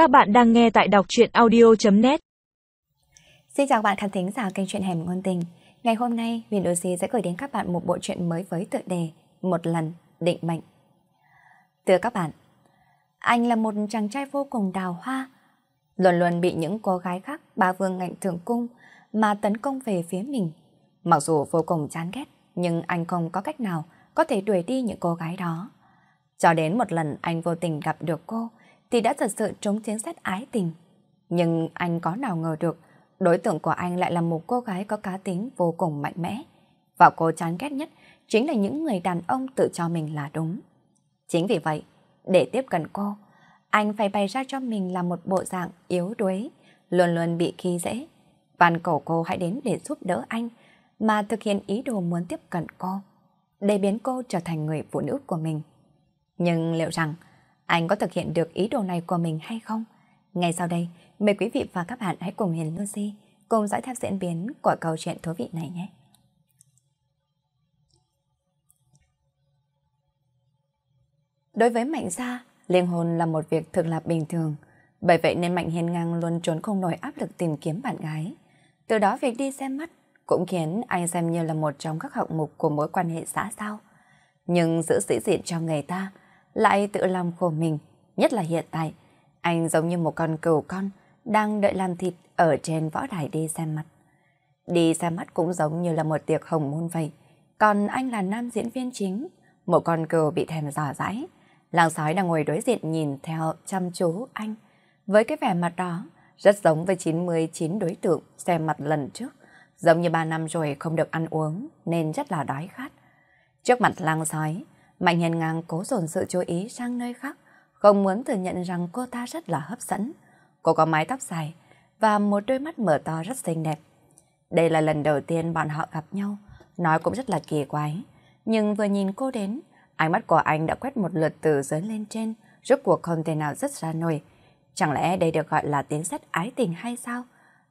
Các bạn đang nghe tại đọc truyện audio.net Xin chào các bạn khán thính giả kênh truyện Hẻm Ngôn Tình. Ngày hôm nay, Huyền Đô sẽ gửi đến các bạn một bộ truyện mới với tựa đề Một lần định mệnh. Thưa các bạn, anh là một chàng trai vô cùng đào hoa, luôn luôn bị những cô gái khác ba vương ngạnh thường cung mà tấn công về phía mình. Mặc dù vô cùng chán ghét, nhưng anh không có cách nào có thể đuổi đi những cô gái đó. Cho đến một lần anh vô tình gặp được cô, thì đã thật sự trúng chiến xét ái tình. Nhưng anh có nào ngờ được, đối tượng của anh lại là một cô gái có cá tính vô cùng mạnh mẽ. Và cô chán ghét nhất chính là những người đàn ông tự cho mình là đúng. Chính vì vậy, để tiếp cận cô, anh phải bày ra cho mình là một bộ dạng yếu đuối, luôn luôn bị khi dễ. Van cầu cô hãy đến để giúp đỡ anh, mà thực hiện ý đồ muốn tiếp cận cô, để biến cô trở thành người phụ nữ của mình. Nhưng liệu rằng anh có thực hiện được ý đồ này của mình hay không? Ngay sau đây, mời quý vị và các bạn hãy cùng Hiền Lucy cùng dõi theo diễn biến của câu chuyện thú vị này nhé. Đối với Mạnh Gia, liên hôn là một việc thực là bình thường. Bởi vậy nên Mạnh Hiền Ngang luôn trốn không nổi áp lực tìm kiếm bạn gái. Từ đó việc đi xem mắt cũng khiến anh xem như là một trong các hạng mục của mối quan hệ xã giao. Nhưng giữ sĩ diện cho người ta, lại tự làm khổ mình, nhất là hiện tại. Anh giống như một con cừu con đang đợi làm thịt ở trên võ đài đi xem mặt Đi xem mắt cũng giống như là một tiệc hồng môn vậy. Còn anh là nam diễn viên chính, một con cừu bị thèm dò dãi. Làng sói đang ngồi đối diện nhìn theo chăm chú anh. Với cái vẻ mặt đó, rất giống với 99 đối tượng xem mặt lần trước. Giống như 3 năm rồi không được ăn uống nên rất là đói khát. Trước mặt lang sói, Mạnh Hiền Ngang cố dồn sự chú ý sang nơi khác, không muốn thừa nhận rằng cô ta rất là hấp dẫn. Cô có mái tóc dài và một đôi mắt mở to rất xinh đẹp. Đây là lần đầu tiên bọn họ gặp nhau, nói cũng rất là kỳ quái. Nhưng vừa nhìn cô đến, ánh mắt của anh đã quét một lượt từ dưới lên trên, rốt cuộc không thể nào rất ra nổi. Chẳng lẽ đây được gọi là tiếng sét ái tình hay sao?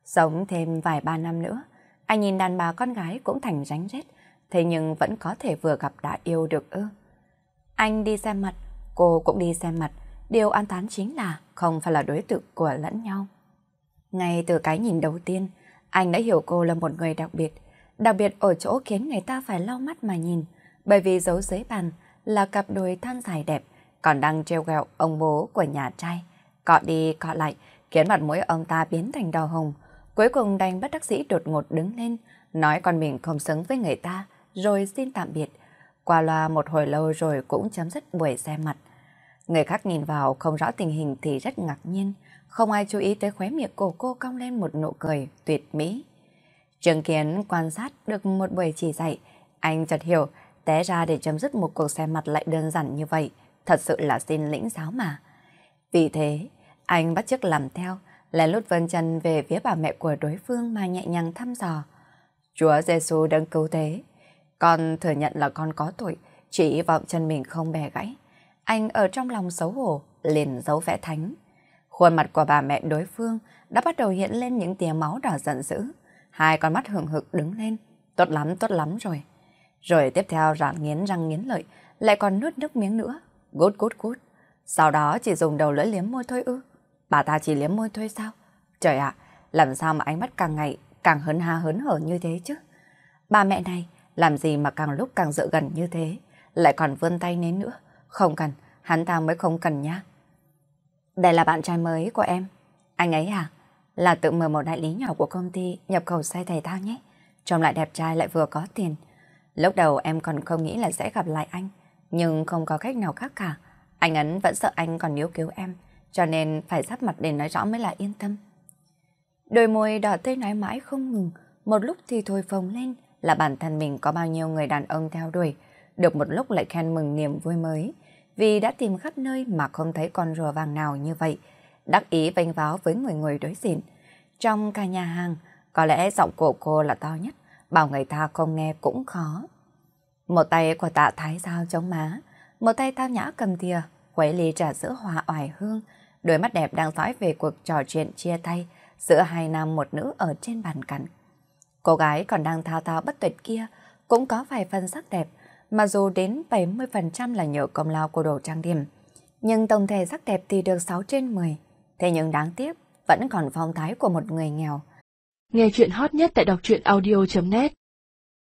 Sống thêm vài ba năm nữa, anh nhìn đàn bà con gái cũng thành ránh rết, thế nhưng vẫn có thể vừa gặp đã yêu được ư. Anh đi xem mặt, cô cũng đi xem mặt. Điều an tán chính là không phải là đối tượng của lẫn nhau. Ngay từ cái nhìn đầu tiên, anh đã hiểu cô là một người đặc biệt. Đặc biệt ở chỗ khiến người ta phải lau mắt mà nhìn. Bởi vì dấu dưới bàn là cặp đôi than dài đẹp, còn đang treo gẹo ông bố của nhà trai. Cọ đi cọ lại, khiến mặt mũi ông ta biến thành đỏ hồng. Cuối cùng đành bất đắc dĩ đột ngột đứng lên, nói con mình không xứng với người ta, rồi xin tạm biệt. Qua loa một hồi lâu rồi cũng chấm dứt buổi xe mặt. Người khác nhìn vào không rõ tình hình thì rất ngạc nhiên, không ai chú ý tới khóe miệng của cô cong lên một nụ cười tuyệt mỹ. Trường Kiến quan sát được một buổi chỉ dạy, anh chợt hiểu, té ra để chấm dứt một cuộc xe mặt lại đơn giản như vậy, thật sự là xin lĩnh giáo mà. Vì thế, anh bắt chước làm theo, lén lút vân chân về phía bà mẹ của đối phương mà nhẹ nhàng thăm dò. Chúa Giêsu đang cứu thế, con thừa nhận là con có tuổi chỉ vọng chân mình không bè gãy. Anh ở trong lòng xấu hổ, liền giấu vẽ thánh. Khuôn mặt của bà mẹ đối phương đã bắt đầu hiện lên những tia máu đỏ giận dữ. Hai con mắt hưởng hực đứng lên. Tốt lắm, tốt lắm rồi. Rồi tiếp theo rạn nghiến răng nghiến lợi, lại còn nuốt nước miếng nữa. Gút gút gút. Sau đó chỉ dùng đầu lưỡi liếm môi thôi ư. Bà ta chỉ liếm môi thôi sao? Trời ạ, làm sao mà ánh mắt càng ngày càng hớn ha hớn hở như thế chứ? Bà mẹ này, làm gì mà càng lúc càng dựa gần như thế, lại còn vươn tay nến nữa. Không cần, hắn ta mới không cần nhá. Đây là bạn trai mới của em. Anh ấy à? Là tự mở một đại lý nhỏ của công ty nhập khẩu xe thể thao nhé. Trông lại đẹp trai lại vừa có tiền. Lúc đầu em còn không nghĩ là sẽ gặp lại anh, nhưng không có cách nào khác cả. Anh ấn vẫn sợ anh còn níu cứu em, cho nên phải sắp mặt để nói rõ mới là yên tâm. Đôi môi đỏ tươi nói mãi không ngừng, một lúc thì thôi phồng lên, là bản thân mình có bao nhiêu người đàn ông theo đuổi, được một lúc lại khen mừng niềm vui mới, vì đã tìm khắp nơi mà không thấy con rùa vàng nào như vậy, đắc ý vênh váo với người người đối diện. Trong cả nhà hàng, có lẽ giọng của cô là to nhất, bảo người ta không nghe cũng khó. Một tay của tạ thái giao chống má, một tay tao nhã cầm thìa, quấy ly trà sữa hòa oải hương, đôi mắt đẹp đang dõi về cuộc trò chuyện chia tay giữa hai nam một nữ ở trên bàn cạnh. Cô gái còn đang thao thao bất tuyệt kia cũng có vài phần sắc đẹp, mà dù đến 70% là nhờ công lao của đồ trang điểm. Nhưng tổng thể sắc đẹp thì được 6 trên 10. Thế nhưng đáng tiếc, vẫn còn phong thái của một người nghèo. Nghe chuyện hot nhất tại đọc truyện audio.net